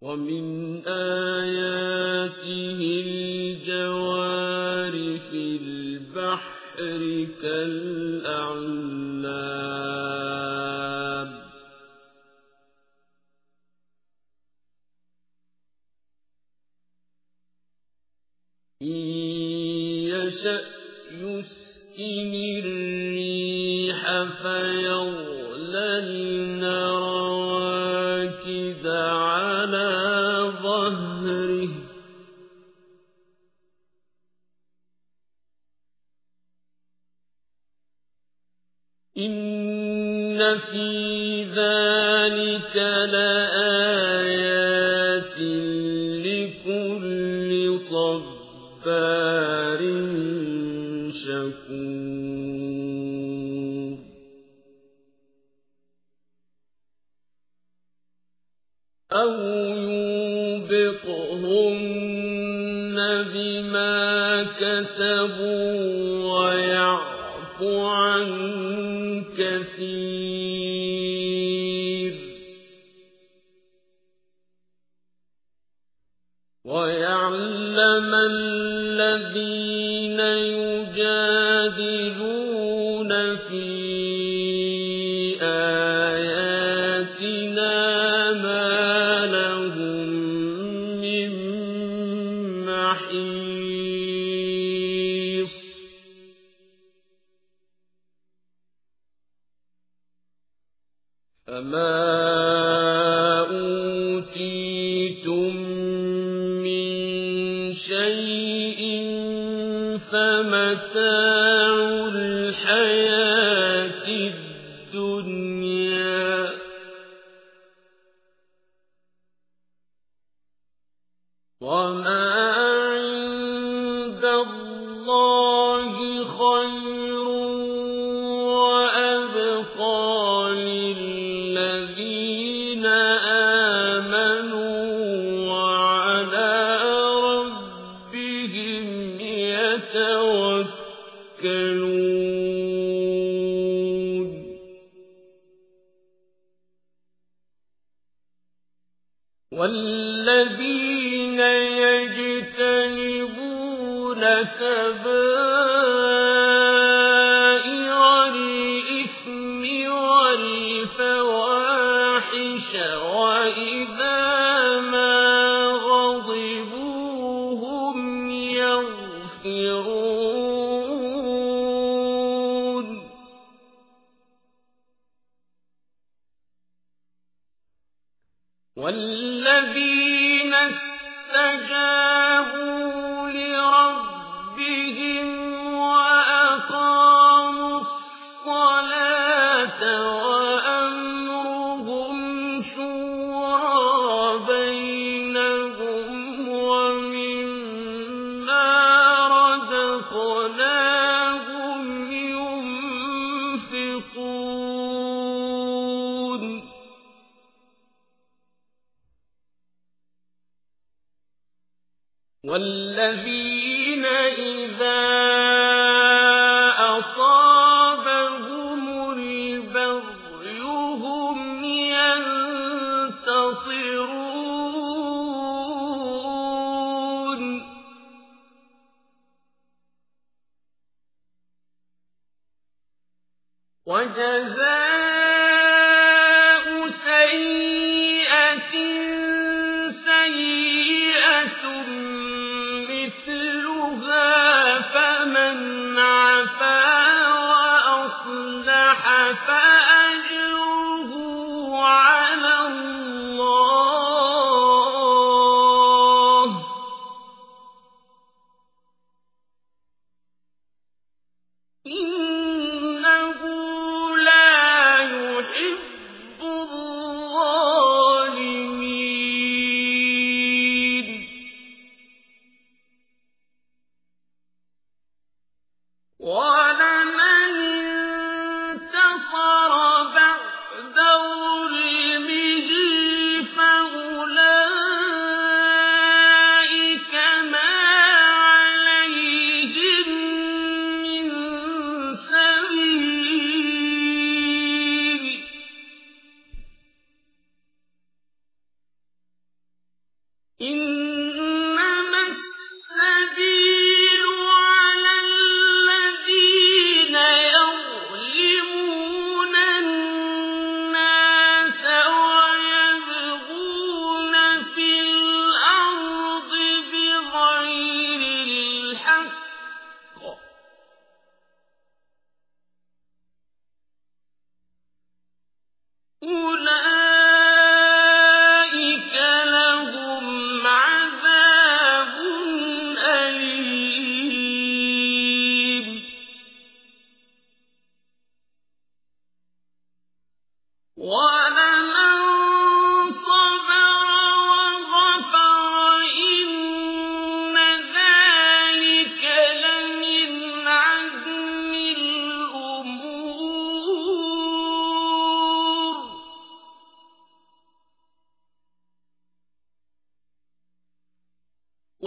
وَمِنْ آيَاتِهِ الْجَوَارِ فِي الْبَحْرِ كَالْأَعْلَامِ إِن يَشَأْ يُسْكِنِ الرِّيحَ فَيَظْلَلْنَ رَوَاكِدَ إِنَّ فِي ذَٰلِكَ لَآيَاتٍ لِّكُلِّ صَبَّارٍ شَكُورٍ أَوْ يُوبِقْهُنَّ بِمَا كَسَبُوا عَن كَثِيرٍ وَيَعْلَمَ الَّذِينَ يُجَادِلُونَ فِي آيَاتِنَا مَا فَمَا أُوتِيتُم مِّن شَيْءٍ فَمَتَاعُ الْحَيَاةِ الدُّنْيَا ۖ وَالَّذِينَ يَجْتَنِبُونَ كَبَائِرَ وَالَّذِينَ اسْتَجَابُوا لِرَبِّهِمْ وَأَقَامُوا الصَّلَاةَ وَأَمْرُهُمْ شُورَىٰ بَيْنَهُمْ وَمِمَّا رَزَقْنَاهُمْ يُنفِقُونَ وَالَّذِينَ إِذَا أَصَابَهُمُ الْبَغْيُ هُمْ يَنتَصِرُونَ. وَجَزَاءُ وحده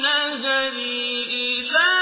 العذاب يقولون هل إلى